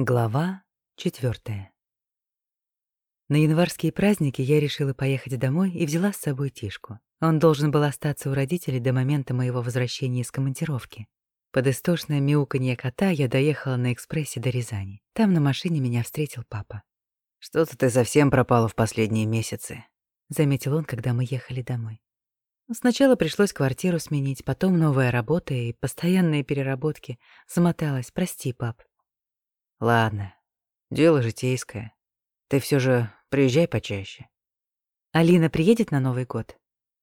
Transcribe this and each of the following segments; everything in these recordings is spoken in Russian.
Глава четвертая. На январские праздники я решила поехать домой и взяла с собой Тишку. Он должен был остаться у родителей до момента моего возвращения из командировки. Под истошное мяуканье кота я доехала на экспрессе до Рязани. Там на машине меня встретил папа. «Что-то ты совсем пропала в последние месяцы», — заметил он, когда мы ехали домой. Сначала пришлось квартиру сменить, потом новая работа и постоянные переработки. Замоталась. Прости, пап. Ладно, дело житейское. Ты все же приезжай почаще. Алина приедет на Новый год?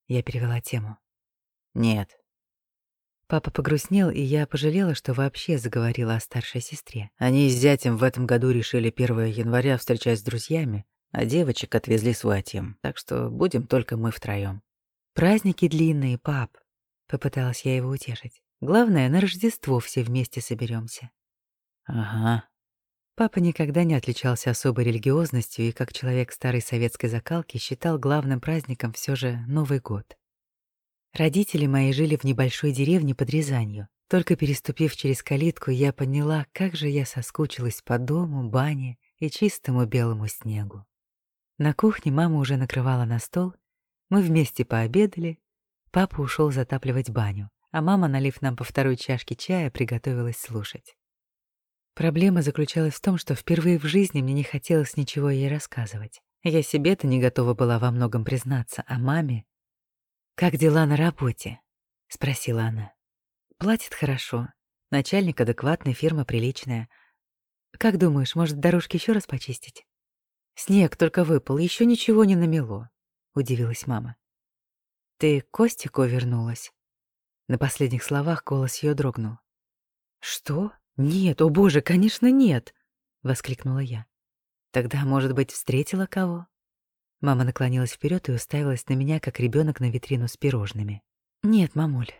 Я перевела тему. Нет. Папа погрустнел, и я пожалела, что вообще заговорила о старшей сестре. Они с зятем в этом году решили 1 января встречать с друзьями, а девочек отвезли сватьям, так что будем только мы втроём. Праздники длинные, пап. Попыталась я его утешить. Главное, на Рождество все вместе соберемся. Ага, Папа никогда не отличался особой религиозностью и, как человек старой советской закалки, считал главным праздником все же Новый год. Родители мои жили в небольшой деревне под Рязанью. Только переступив через калитку, я поняла, как же я соскучилась по дому, бане и чистому белому снегу. На кухне мама уже накрывала на стол, мы вместе пообедали, папа ушел затапливать баню, а мама, налив нам по второй чашке чая, приготовилась слушать. Проблема заключалась в том, что впервые в жизни мне не хотелось ничего ей рассказывать. Я себе-то не готова была во многом признаться, а маме... «Как дела на работе?» — спросила она. «Платит хорошо. Начальник адекватный, фирма приличная. Как думаешь, может, дорожки еще раз почистить?» «Снег только выпал, еще ничего не намело», — удивилась мама. «Ты к Костику вернулась?» На последних словах голос ее дрогнул. «Что?» «Нет, о боже, конечно, нет!» — воскликнула я. «Тогда, может быть, встретила кого?» Мама наклонилась вперед и уставилась на меня, как ребенок на витрину с пирожными. «Нет, мамуль».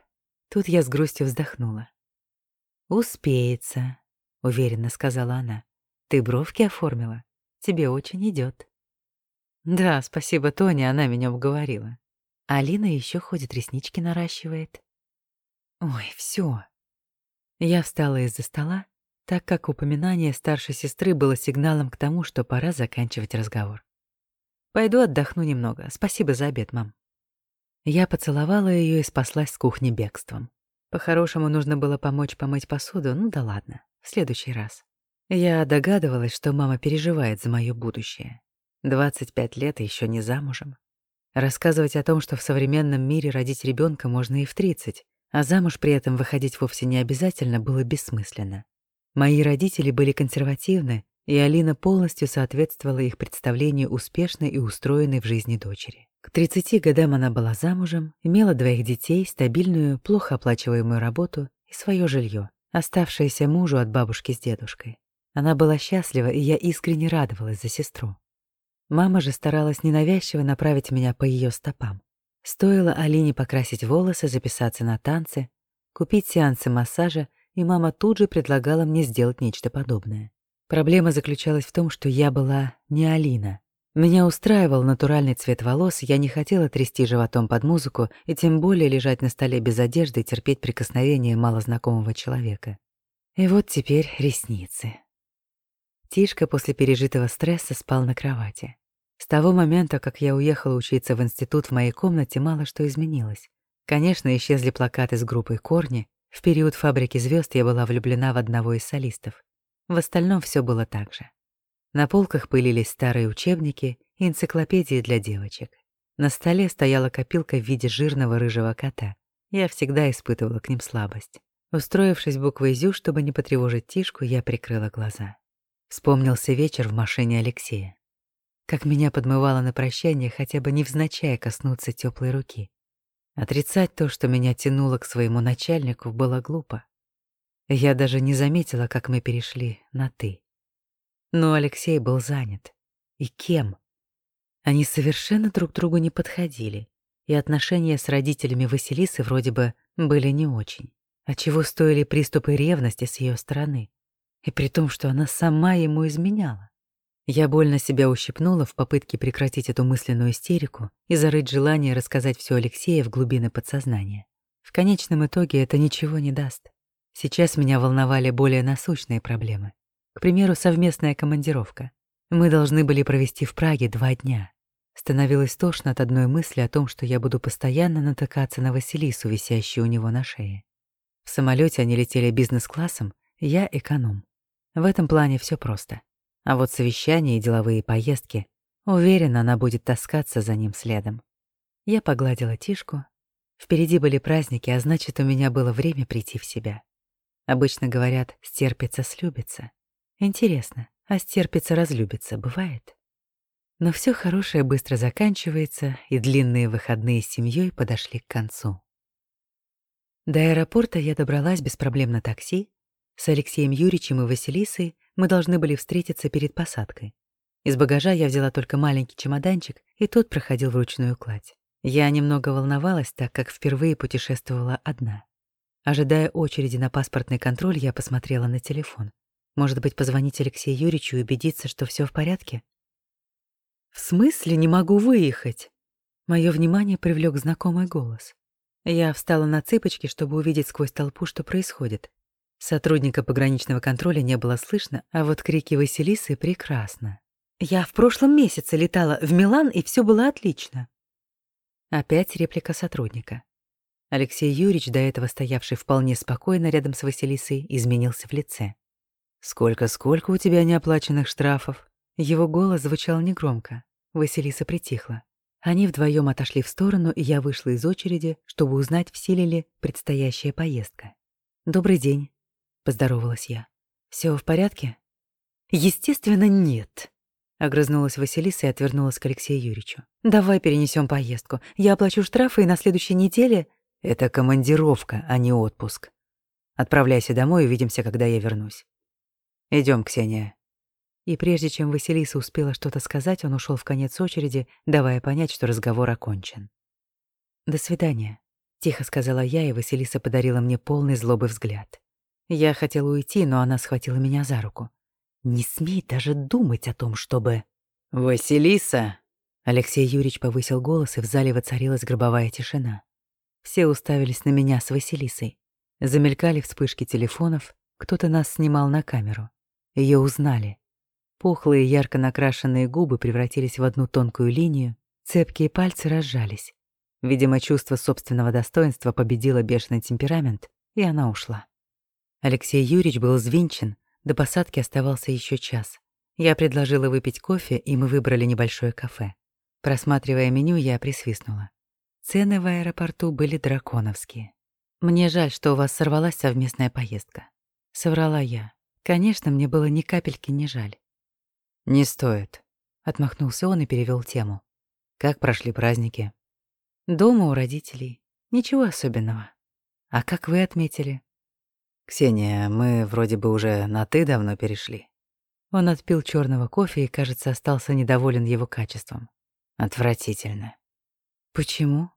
Тут я с грустью вздохнула. «Успеется», — уверенно сказала она. «Ты бровки оформила? Тебе очень идет. «Да, спасибо Тоне, она меня уговорила. Алина еще ходит, реснички наращивает». «Ой, все, я встала из-за стола, так как упоминание старшей сестры было сигналом к тому, что пора заканчивать разговор. «Пойду отдохну немного. Спасибо за обед, мам». Я поцеловала ее и спаслась с кухни бегством. По-хорошему нужно было помочь помыть посуду, ну да ладно, в следующий раз. Я догадывалась, что мама переживает за мое будущее. 25 лет и еще не замужем. Рассказывать о том, что в современном мире родить ребенка можно и в 30, а замуж при этом выходить вовсе не обязательно было бессмысленно. Мои родители были консервативны, и Алина полностью соответствовала их представлению успешной и устроенной в жизни дочери. К 30 годам она была замужем, имела двоих детей, стабильную, плохо оплачиваемую работу и свое жилье, оставшееся мужу от бабушки с дедушкой. Она была счастлива, и я искренне радовалась за сестру. Мама же старалась ненавязчиво направить меня по ее стопам. Стоило Алине покрасить волосы, записаться на танцы, купить сеансы массажа, и мама тут же предлагала мне сделать нечто подобное. Проблема заключалась в том, что я была не Алина. Меня устраивал натуральный цвет волос, я не хотела трясти животом под музыку и тем более лежать на столе без одежды и терпеть прикосновение малознакомого человека. И вот теперь ресницы. Тишка после пережитого стресса спал на кровати. С того момента, как я уехала учиться в институт, в моей комнате мало что изменилось. Конечно, исчезли плакаты с группой «Корни». В период «Фабрики звезд я была влюблена в одного из солистов. В остальном все было так же. На полках пылились старые учебники и энциклопедии для девочек. На столе стояла копилка в виде жирного рыжего кота. Я всегда испытывала к ним слабость. Устроившись буквой «Зю», чтобы не потревожить Тишку, я прикрыла глаза. Вспомнился вечер в машине Алексея как меня подмывало на прощание хотя бы невзначай коснуться теплой руки. Отрицать то, что меня тянуло к своему начальнику, было глупо. Я даже не заметила, как мы перешли на «ты». Но Алексей был занят. И кем? Они совершенно друг другу не подходили, и отношения с родителями Василисы вроде бы были не очень. А чего стоили приступы ревности с ее стороны? И при том, что она сама ему изменяла. Я больно себя ущипнула в попытке прекратить эту мысленную истерику и зарыть желание рассказать все Алексея в глубины подсознания. В конечном итоге это ничего не даст. Сейчас меня волновали более насущные проблемы. К примеру, совместная командировка. Мы должны были провести в Праге два дня. Становилось тошно от одной мысли о том, что я буду постоянно натыкаться на Василису, висящую у него на шее. В самолете они летели бизнес-классом, я эконом. В этом плане все просто. А вот совещания и деловые поездки, уверена, она будет таскаться за ним следом. Я погладила Тишку. Впереди были праздники, а значит, у меня было время прийти в себя. Обычно говорят «стерпится, слюбится». Интересно, а стерпится, разлюбится бывает? Но все хорошее быстро заканчивается, и длинные выходные с семьей подошли к концу. До аэропорта я добралась без проблем на такси. С Алексеем Юрьевичем и Василисой мы должны были встретиться перед посадкой. Из багажа я взяла только маленький чемоданчик, и тот проходил вручную кладь. Я немного волновалась, так как впервые путешествовала одна. Ожидая очереди на паспортный контроль, я посмотрела на телефон. Может быть, позвонить Алексею Юрьевичу и убедиться, что все в порядке? «В смысле не могу выехать?» Мое внимание привлек знакомый голос. Я встала на цыпочки, чтобы увидеть сквозь толпу, что происходит. Сотрудника пограничного контроля не было слышно, а вот крики Василисы прекрасно. «Я в прошлом месяце летала в Милан, и все было отлично». Опять реплика сотрудника. Алексей Юрьевич, до этого стоявший вполне спокойно рядом с Василисой, изменился в лице. «Сколько-сколько у тебя неоплаченных штрафов?» Его голос звучал негромко. Василиса притихла. Они вдвоем отошли в сторону, и я вышла из очереди, чтобы узнать, в силе ли предстоящая поездка. «Добрый день», — поздоровалась я. Все в порядке?» «Естественно, нет», — огрызнулась Василиса и отвернулась к Алексею Юрьевичу. «Давай перенесем поездку. Я оплачу штрафы, и на следующей неделе...» «Это командировка, а не отпуск. Отправляйся домой и увидимся, когда я вернусь. Идем, Ксения». И прежде чем Василиса успела что-то сказать, он ушел в конец очереди, давая понять, что разговор окончен. «До свидания», — тихо сказала я, и Василиса подарила мне полный злобы взгляд. Я хотела уйти, но она схватила меня за руку. «Не смей даже думать о том, чтобы...» «Василиса!» Алексей Юрьевич повысил голос, и в зале воцарилась гробовая тишина. Все уставились на меня с Василисой. Замелькали вспышки телефонов, кто-то нас снимал на камеру. Ее узнали. Пухлые, ярко накрашенные губы превратились в одну тонкую линию, цепкие пальцы разжались. Видимо, чувство собственного достоинства победило бешеный темперамент, и она ушла. Алексей Юрьевич был взвинчен, до посадки оставался еще час. Я предложила выпить кофе, и мы выбрали небольшое кафе. Просматривая меню, я присвистнула. Цены в аэропорту были драконовские. «Мне жаль, что у вас сорвалась совместная поездка». Соврала я. Конечно, мне было ни капельки не жаль. «Не стоит», — отмахнулся он и перевел тему. «Как прошли праздники?» «Дома у родителей. Ничего особенного. А как вы отметили?» «Ксения, мы вроде бы уже на «ты» давно перешли». Он отпил черного кофе и, кажется, остался недоволен его качеством. Отвратительно. «Почему?»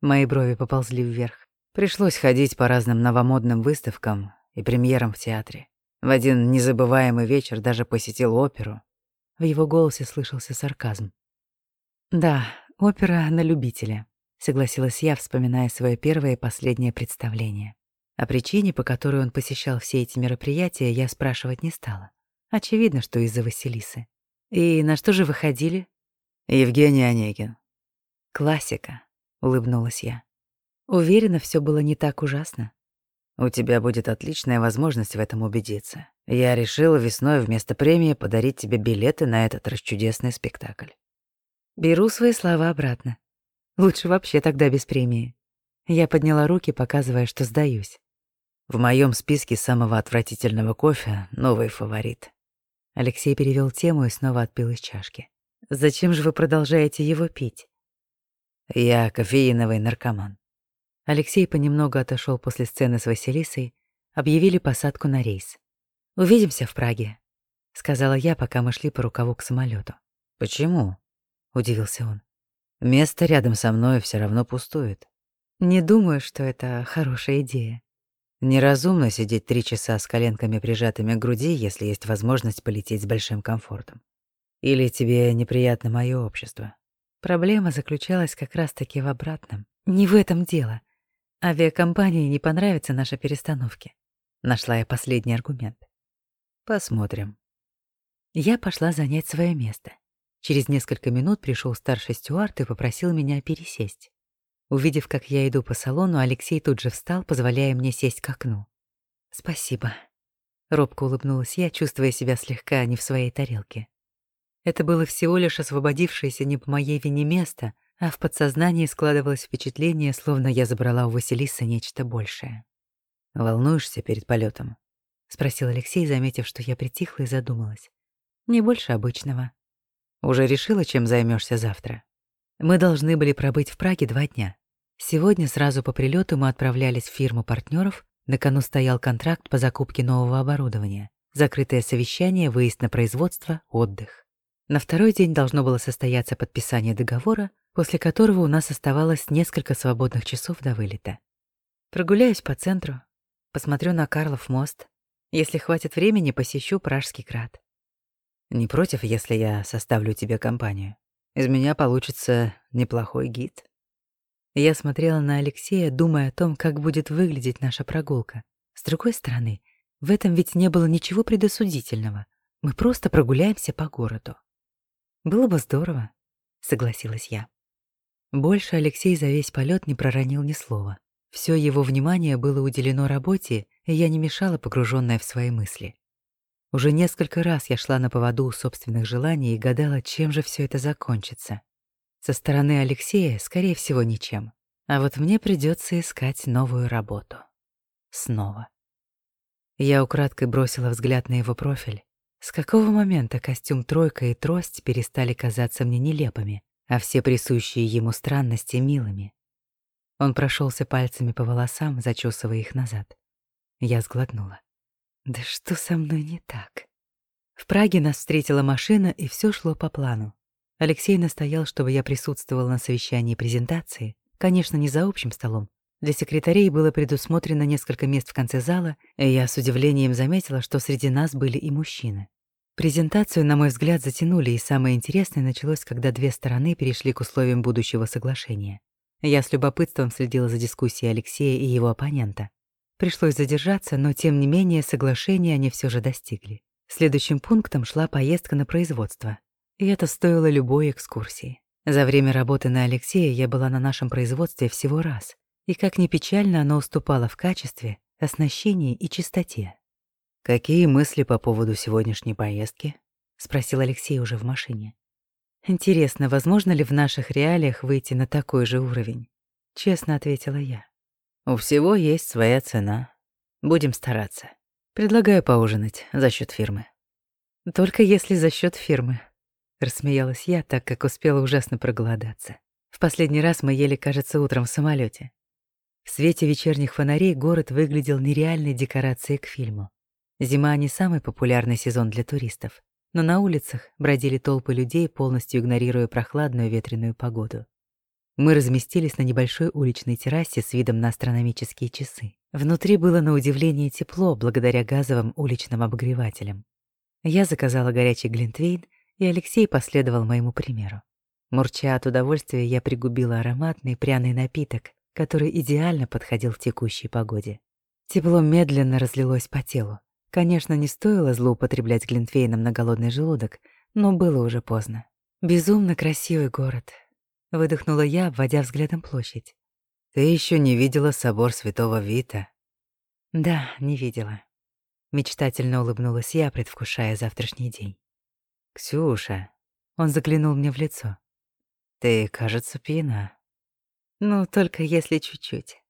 Мои брови поползли вверх. Пришлось ходить по разным новомодным выставкам и премьерам в театре. В один незабываемый вечер даже посетил оперу, в его голосе слышался сарказм. «Да, опера на любителя», — согласилась я, вспоминая свое первое и последнее представление. О причине, по которой он посещал все эти мероприятия, я спрашивать не стала. Очевидно, что из-за Василисы. «И на что же выходили?» «Евгений Онегин». «Классика», — улыбнулась я. Уверена, все было не так ужасно. У тебя будет отличная возможность в этом убедиться. Я решила весной вместо премии подарить тебе билеты на этот расчудесный спектакль. Беру свои слова обратно. Лучше вообще тогда без премии. Я подняла руки, показывая, что сдаюсь. В моем списке самого отвратительного кофе новый фаворит. Алексей перевел тему и снова отпил из чашки. Зачем же вы продолжаете его пить? Я кофеиновый наркоман. Алексей понемногу отошел после сцены с Василисой, объявили посадку на рейс. «Увидимся в Праге», — сказала я, пока мы шли по рукаву к самолету. «Почему?» — удивился он. «Место рядом со мной все равно пустует». «Не думаю, что это хорошая идея». Неразумно сидеть три часа с коленками прижатыми к груди, если есть возможность полететь с большим комфортом. Или тебе неприятно мое общество? Проблема заключалась как раз-таки в обратном. Не в этом дело. Авиакомпании не понравятся наши перестановки. Нашла я последний аргумент. Посмотрим. Я пошла занять свое место. Через несколько минут пришел старший стюард и попросил меня пересесть. Увидев, как я иду по салону, Алексей тут же встал, позволяя мне сесть к окну. «Спасибо», — робко улыбнулась я, чувствуя себя слегка не в своей тарелке. Это было всего лишь освободившееся не по моей вине место, а в подсознании складывалось впечатление, словно я забрала у Василисы нечто большее. «Волнуешься перед полетом? спросил Алексей, заметив, что я притихла и задумалась. «Не больше обычного». «Уже решила, чем займешься завтра?» Мы должны были пробыть в Праге два дня. Сегодня сразу по прилету мы отправлялись в фирму партнеров. На кону стоял контракт по закупке нового оборудования, закрытое совещание, выезд на производство, отдых. На второй день должно было состояться подписание договора, после которого у нас оставалось несколько свободных часов до вылета. Прогуляюсь по центру, посмотрю на Карлов мост. Если хватит времени, посещу Пражский град. Не против, если я составлю тебе компанию? Из меня получится неплохой гид. Я смотрела на Алексея, думая о том, как будет выглядеть наша прогулка. С другой стороны, в этом ведь не было ничего предосудительного. Мы просто прогуляемся по городу. Было бы здорово, согласилась я. Больше Алексей за весь полет не проронил ни слова. Все его внимание было уделено работе, и я не мешала, погруженная в свои мысли. Уже несколько раз я шла на поводу у собственных желаний и гадала, чем же все это закончится. Со стороны Алексея, скорее всего, ничем. А вот мне придется искать новую работу. Снова. Я украдкой бросила взгляд на его профиль. С какого момента костюм «тройка» и трость перестали казаться мне нелепыми, а все присущие ему странности — милыми? Он прошелся пальцами по волосам, зачесывая их назад. Я сглотнула. Да что со мной не так? В Праге нас встретила машина, и все шло по плану. Алексей настоял, чтобы я присутствовал на совещании презентации, конечно, не за общим столом. Для секретарей было предусмотрено несколько мест в конце зала, и я с удивлением заметила, что среди нас были и мужчины. Презентацию, на мой взгляд, затянули, и самое интересное началось, когда две стороны перешли к условиям будущего соглашения. Я с любопытством следила за дискуссией Алексея и его оппонента. Пришлось задержаться, но тем не менее соглашения они все же достигли. Следующим пунктом шла поездка на производство. И это стоило любой экскурсии. За время работы на Алексея я была на нашем производстве всего раз. И как ни печально, оно уступало в качестве, оснащении и чистоте. «Какие мысли по поводу сегодняшней поездки?» — спросил Алексей уже в машине. «Интересно, возможно ли в наших реалиях выйти на такой же уровень?» — честно ответила я. У всего есть своя цена. Будем стараться. Предлагаю поужинать за счет фирмы. Только если за счет фирмы. Рассмеялась я, так как успела ужасно проголодаться. В последний раз мы ели, кажется, утром в самолете. В свете вечерних фонарей город выглядел нереальной декорацией к фильму. Зима не самый популярный сезон для туристов, но на улицах бродили толпы людей, полностью игнорируя прохладную ветреную погоду. Мы разместились на небольшой уличной террасе с видом на астрономические часы. Внутри было на удивление тепло благодаря газовым уличным обогревателям. Я заказала горячий глинтвейн, и Алексей последовал моему примеру. Мурча от удовольствия, я пригубила ароматный пряный напиток, который идеально подходил в текущей погоде. Тепло медленно разлилось по телу. Конечно, не стоило злоупотреблять глинтвейном на голодный желудок, но было уже поздно. Безумно красивый город, Выдохнула я, обводя взглядом площадь. «Ты еще не видела собор Святого Вита?» «Да, не видела». Мечтательно улыбнулась я, предвкушая завтрашний день. «Ксюша...» Он заглянул мне в лицо. «Ты, кажется, пьяна». «Ну, только если чуть-чуть.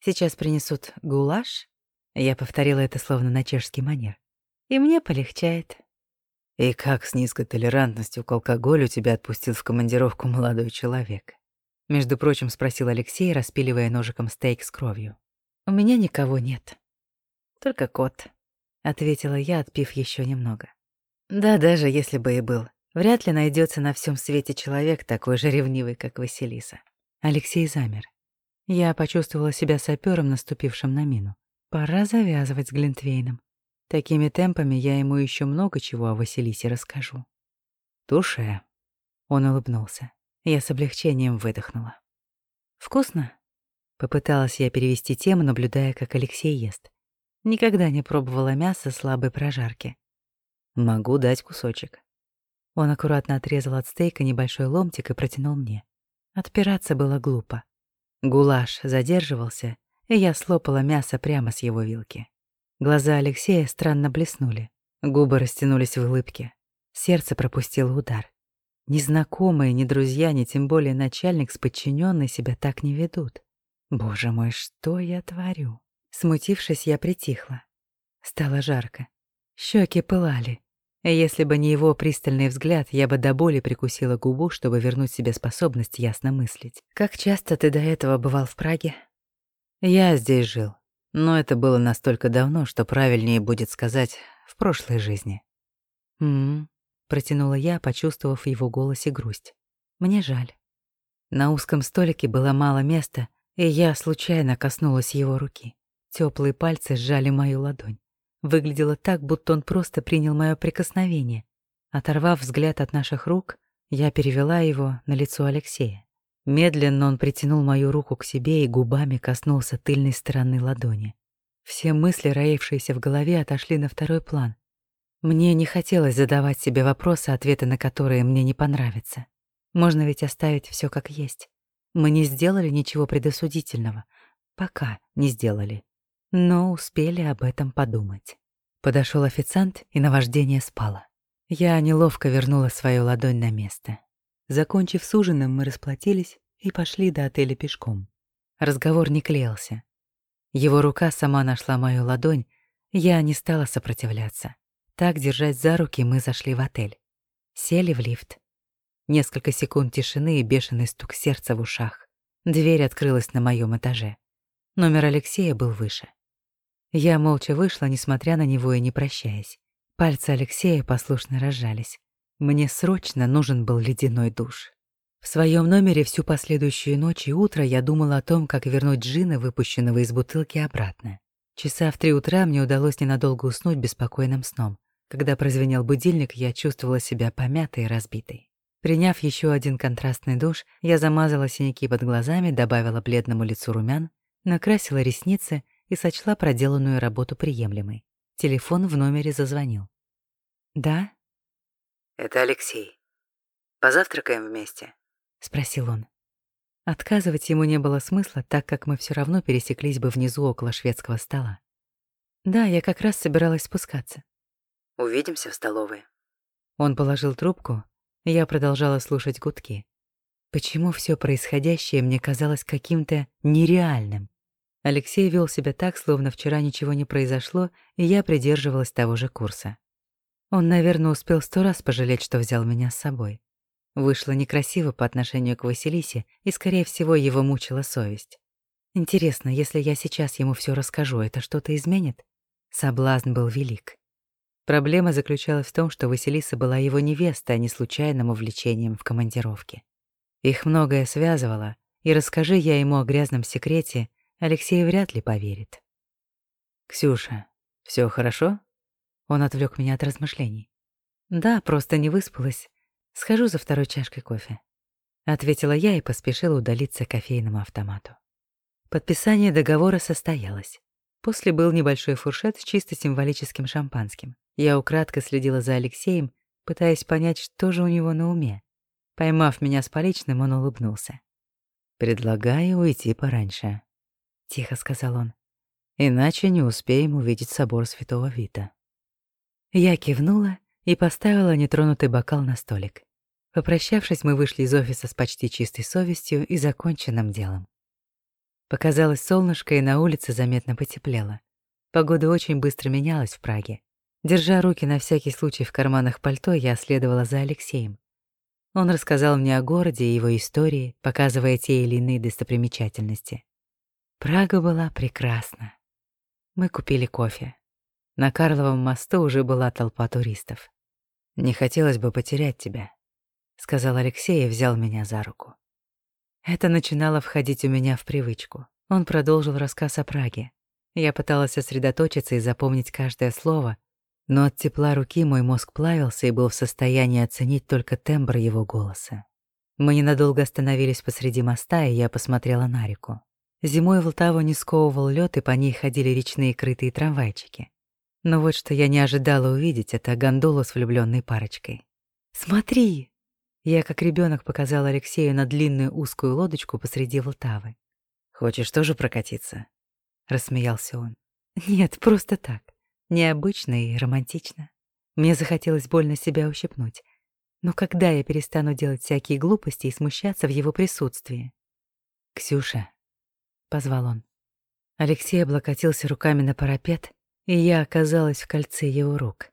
Сейчас принесут гулаш». Я повторила это словно на чешский манер. «И мне полегчает». И как с низкой толерантностью к алкоголю тебя отпустил в командировку молодой человек? Между прочим, спросил Алексей, распиливая ножиком стейк с кровью. У меня никого нет. Только кот, ответила я, отпив еще немного. Да, даже если бы и был, вряд ли найдется на всем свете человек такой же ревнивый, как Василиса. Алексей замер. Я почувствовала себя сапером, наступившим на мину. Пора завязывать с Глинтвейном. Такими темпами я ему еще много чего о Василисе расскажу. Туше. Он улыбнулся. Я с облегчением выдохнула. Вкусно? Попыталась я перевести тему, наблюдая, как Алексей ест. Никогда не пробовала мясо слабой прожарки. Могу дать кусочек. Он аккуратно отрезал от стейка небольшой ломтик и протянул мне. Отпираться было глупо. Гулаш задерживался, и я слопала мясо прямо с его вилки. Глаза Алексея странно блеснули, губы растянулись в улыбке. Сердце пропустило удар. Незнакомые, ни друзья, ни тем более начальник с подчиненной себя так не ведут. Боже мой, что я творю? Смутившись, я притихла. Стало жарко. Щеки пылали. Если бы не его пристальный взгляд, я бы до боли прикусила губу, чтобы вернуть себе способность ясно мыслить. Как часто ты до этого бывал в Праге? Я здесь жил. Но это было настолько давно, что правильнее будет сказать «в прошлой жизни». «М-м», протянула я, почувствовав в его голосе грусть. «Мне жаль». На узком столике было мало места, и я случайно коснулась его руки. Теплые пальцы сжали мою ладонь. Выглядело так, будто он просто принял мое прикосновение. Оторвав взгляд от наших рук, я перевела его на лицо Алексея. Медленно он притянул мою руку к себе и губами коснулся тыльной стороны ладони. Все мысли, роившиеся в голове, отошли на второй план. Мне не хотелось задавать себе вопросы, ответы на которые мне не понравятся. Можно ведь оставить все как есть. Мы не сделали ничего предосудительного. Пока не сделали но успели об этом подумать. Подошел официант, и наваждение спало. Я неловко вернула свою ладонь на место. Закончив с ужином, мы расплатились и пошли до отеля пешком. Разговор не клеился. Его рука сама нашла мою ладонь, я не стала сопротивляться. Так, держась за руки, мы зашли в отель. Сели в лифт. Несколько секунд тишины и бешеный стук сердца в ушах. Дверь открылась на моем этаже. Номер Алексея был выше. Я молча вышла, несмотря на него и не прощаясь. Пальцы Алексея послушно разжались. Мне срочно нужен был ледяной душ. В своем номере всю последующую ночь и утро я думала о том, как вернуть джина, выпущенного из бутылки, обратно. Часа в три утра мне удалось ненадолго уснуть беспокойным сном. Когда прозвенел будильник, я чувствовала себя помятой и разбитой. Приняв еще один контрастный душ, я замазала синяки под глазами, добавила бледному лицу румян, накрасила ресницы и сочла проделанную работу приемлемой. Телефон в номере зазвонил. «Да?» «Это Алексей. Позавтракаем вместе?» — спросил он. Отказывать ему не было смысла, так как мы все равно пересеклись бы внизу около шведского стола. «Да, я как раз собиралась спускаться». «Увидимся в столовой». Он положил трубку, я продолжала слушать гудки. Почему все происходящее мне казалось каким-то нереальным? Алексей вел себя так, словно вчера ничего не произошло, и я придерживалась того же курса. Он, наверное, успел сто раз пожалеть, что взял меня с собой. Вышло некрасиво по отношению к Василисе, и, скорее всего, его мучила совесть. Интересно, если я сейчас ему все расскажу, это что-то изменит? Соблазн был велик. Проблема заключалась в том, что Василиса была его невестой, а не случайным увлечением в командировке. Их многое связывало, и расскажи я ему о грязном секрете, Алексей вряд ли поверит. «Ксюша, все хорошо?» Он отвлек меня от размышлений. «Да, просто не выспалась. Схожу за второй чашкой кофе», — ответила я и поспешила удалиться к кофейному автомату. Подписание договора состоялось. После был небольшой фуршет с чисто символическим шампанским. Я украдкой следила за Алексеем, пытаясь понять, что же у него на уме. Поймав меня с поличным, он улыбнулся. «Предлагаю уйти пораньше», тихо сказал он. Иначе не успеем увидеть собор Святого Вита. Я кивнула и поставила нетронутый бокал на столик. Попрощавшись, мы вышли из офиса с почти чистой совестью и законченным делом. Показалось солнышко, и на улице заметно потеплело. Погода очень быстро менялась в Праге. Держа руки на всякий случай в карманах пальто, я следовала за Алексеем. Он рассказал мне о городе и его истории, показывая те или иные достопримечательности. Прага была прекрасна. Мы купили кофе. На Карловом мосту уже была толпа туристов. «Не хотелось бы потерять тебя», — сказал Алексей и взял меня за руку. Это начинало входить у меня в привычку. Он продолжил рассказ о Праге. Я пыталась сосредоточиться и запомнить каждое слово, но от тепла руки мой мозг плавился и был в состоянии оценить только тембр его голоса. Мы ненадолго остановились посреди моста, и я посмотрела на реку. Зимой Волтаву не сковывал лед, и по ней ходили речные крытые трамвайчики. Но вот что я не ожидала увидеть, это гондолу с влюбленной парочкой. «Смотри!» Я, как ребенок, показала Алексею на длинную узкую лодочку посреди Волтавы. «Хочешь тоже прокатиться?» — рассмеялся он. «Нет, просто так. Необычно и романтично. Мне захотелось больно себя ущипнуть. Но когда я перестану делать всякие глупости и смущаться в его присутствии? «Ксюша», — позвал он. Алексей облокотился руками на парапет, и я оказалась в кольце его рук.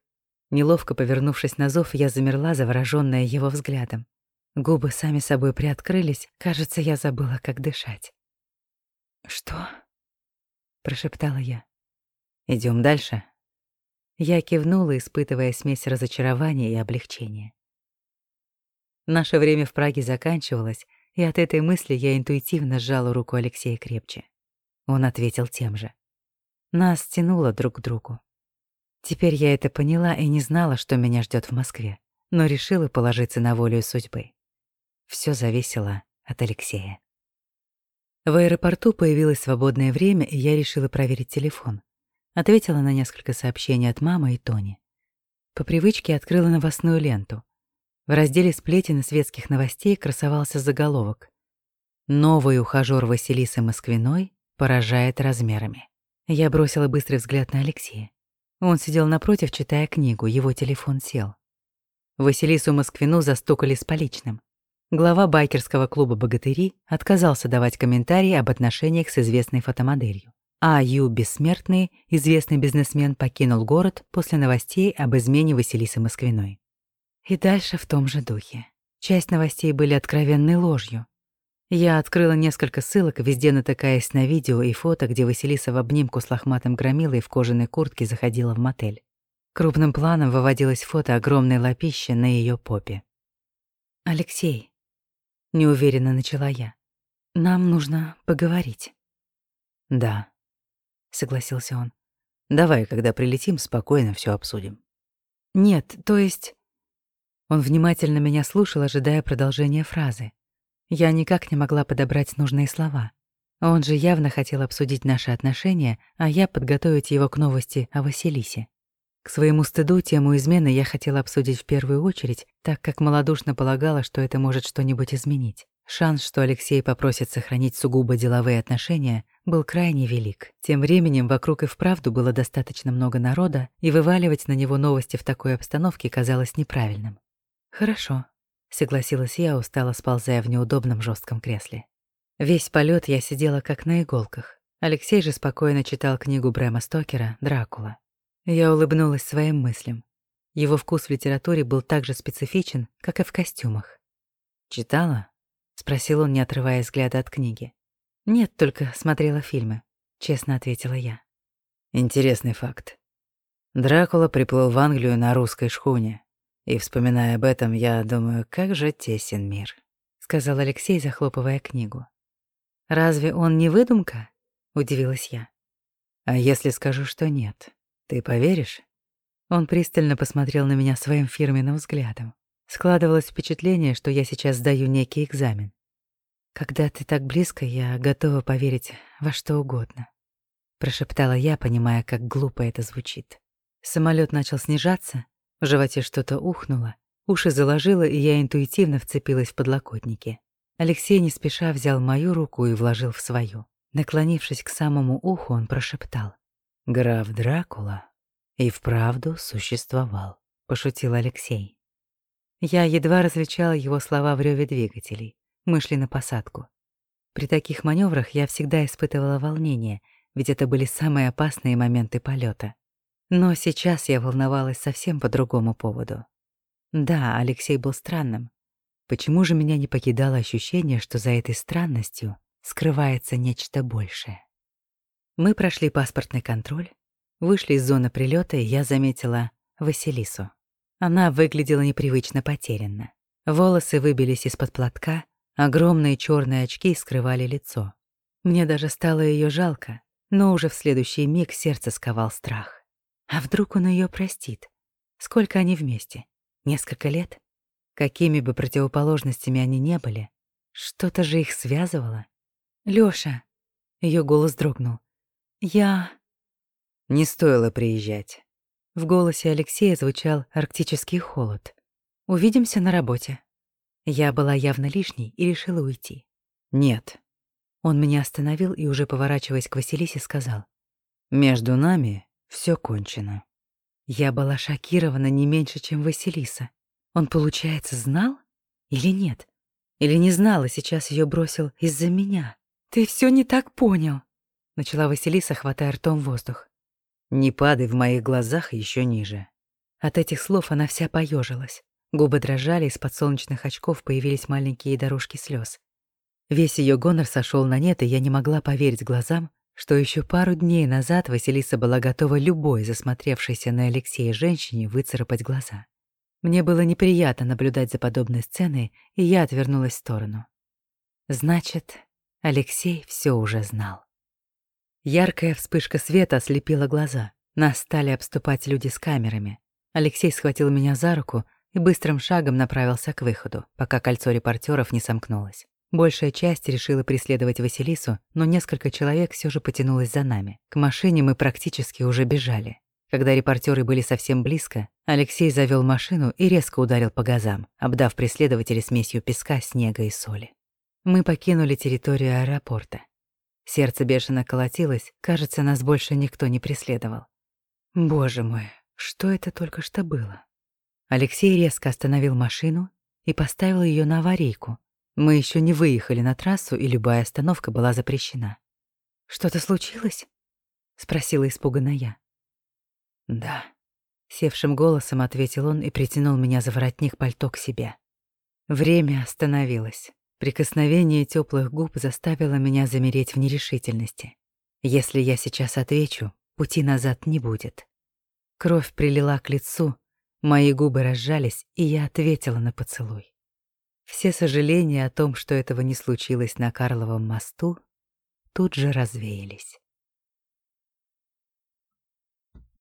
Неловко повернувшись на зов, я замерла, заворожённая его взглядом. Губы сами собой приоткрылись, кажется, я забыла, как дышать. «Что?» — прошептала я. Идем дальше?» Я кивнула, испытывая смесь разочарования и облегчения. Наше время в Праге заканчивалось, и от этой мысли я интуитивно сжала руку Алексея крепче. Он ответил тем же. Нас тянуло друг к другу. Теперь я это поняла и не знала, что меня ждет в Москве, но решила положиться на волю судьбы. Все зависело от Алексея. В аэропорту появилось свободное время, и я решила проверить телефон. Ответила на несколько сообщений от мамы и Тони. По привычке открыла новостную ленту. В разделе сплетен и светских новостей красовался заголовок «Новый ухажёр Василисы Москвиной поражает размерами». Я бросила быстрый взгляд на Алексея. Он сидел напротив, читая книгу, его телефон сел. Василису Москвину застукали с поличным. Глава байкерского клуба «Богатыри» отказался давать комментарии об отношениях с известной фотомоделью. А Ю Бессмертный, известный бизнесмен, покинул город после новостей об измене Василисы Москвиной. И дальше в том же духе. Часть новостей были откровенной ложью. Я открыла несколько ссылок, везде натыкаясь на видео и фото, где Василиса в обнимку с лохматым громилой в кожаной куртке заходила в мотель. Крупным планом выводилось фото огромной лапищи на ее попе. «Алексей», — неуверенно начала я, — «нам нужно поговорить». «Да», — согласился он. «Давай, когда прилетим, спокойно все обсудим». «Нет, то есть...» Он внимательно меня слушал, ожидая продолжения фразы. Я никак не могла подобрать нужные слова. Он же явно хотел обсудить наши отношения, а я подготовить его к новости о Василисе. К своему стыду тему измены я хотела обсудить в первую очередь, так как малодушно полагала, что это может что-нибудь изменить. Шанс, что Алексей попросит сохранить сугубо деловые отношения, был крайне велик. Тем временем вокруг и вправду было достаточно много народа, и вываливать на него новости в такой обстановке казалось неправильным. «Хорошо», — согласилась я, устало сползая в неудобном жестком кресле. Весь полет я сидела как на иголках. Алексей же спокойно читал книгу Брэма Стокера «Дракула». Я улыбнулась своим мыслям. Его вкус в литературе был так же специфичен, как и в костюмах. «Читала?» — спросил он, не отрывая взгляда от книги. «Нет, только смотрела фильмы», — честно ответила я. Интересный факт. Дракула приплыл в Англию на русской шхуне. И, вспоминая об этом, я думаю, как же тесен мир, сказал Алексей, захлопывая книгу. Разве он не выдумка? удивилась я. А если скажу, что нет, ты поверишь? Он пристально посмотрел на меня своим фирменным взглядом. Складывалось впечатление, что я сейчас сдаю некий экзамен. Когда ты так близко, я готова поверить во что угодно, прошептала я, понимая, как глупо это звучит. Самолет начал снижаться, в животе что-то ухнуло, уши заложило, и я интуитивно вцепилась в подлокотники. Алексей не спеша взял мою руку и вложил в свою. Наклонившись к самому уху, он прошептал. «Граф Дракула и вправду существовал», — пошутил Алексей. Я едва различала его слова в рёве двигателей. Мы шли на посадку. При таких маневрах я всегда испытывала волнение, ведь это были самые опасные моменты полета. Но сейчас я волновалась совсем по другому поводу. Да, Алексей был странным. Почему же меня не покидало ощущение, что за этой странностью скрывается нечто большее? Мы прошли паспортный контроль, вышли из зоны прилета, и я заметила Василису. Она выглядела непривычно потерянно. Волосы выбились из-под платка, огромные черные очки скрывали лицо. Мне даже стало ее жалко, но уже в следующий миг сердце сковал страх. А вдруг он ее простит? Сколько они вместе? Несколько лет? Какими бы противоположностями они не были, что-то же их связывало. Лёша, ее голос дрогнул. Я... Не стоило приезжать. В голосе Алексея звучал арктический холод. «Увидимся на работе». Я была явно лишней и решила уйти. «Нет». Он меня остановил и, уже поворачиваясь к Василисе, сказал. «Между нами все кончено». Я была шокирована не меньше, чем Василиса. Он, получается, знал? Или нет? Или не знал и сейчас ее бросил из-за меня? «Ты все не так понял», — начала Василиса, хватая ртом воздух. Не падай в моих глазах еще ниже. От этих слов она вся поежилась. Губы дрожали, из-под солнечных очков появились маленькие дорожки слез. Весь ее гонор сошел на нет, и я не могла поверить глазам, что еще пару дней назад Василиса была готова любой засмотревшейся на Алексея женщине выцарапать глаза. Мне было неприятно наблюдать за подобной сценой, и я отвернулась в сторону. Значит, Алексей все уже знал. Яркая вспышка света ослепила глаза. Нас стали обступать люди с камерами. Алексей схватил меня за руку и быстрым шагом направился к выходу, пока кольцо репортеров не сомкнулось. Большая часть решила преследовать Василису, но несколько человек все же потянулось за нами. К машине мы практически уже бежали. Когда репортеры были совсем близко, Алексей завел машину и резко ударил по газам, обдав преследователей смесью песка, снега и соли. Мы покинули территорию аэропорта. Сердце бешено колотилось, кажется, нас больше никто не преследовал. Боже мой, что это только что было? Алексей резко остановил машину и поставил ее на аварийку. Мы еще не выехали на трассу, и любая остановка была запрещена. «Что-то случилось?» — спросила испуганная я. «Да», — севшим голосом ответил он и притянул меня за воротник пальто к себе. Время остановилось. Прикосновение теплых губ заставило меня замереть в нерешительности. Если я сейчас отвечу, пути назад не будет. Кровь прилила к лицу, мои губы разжались, и я ответила на поцелуй. Все сожаления о том, что этого не случилось на Карловом мосту, тут же развеялись.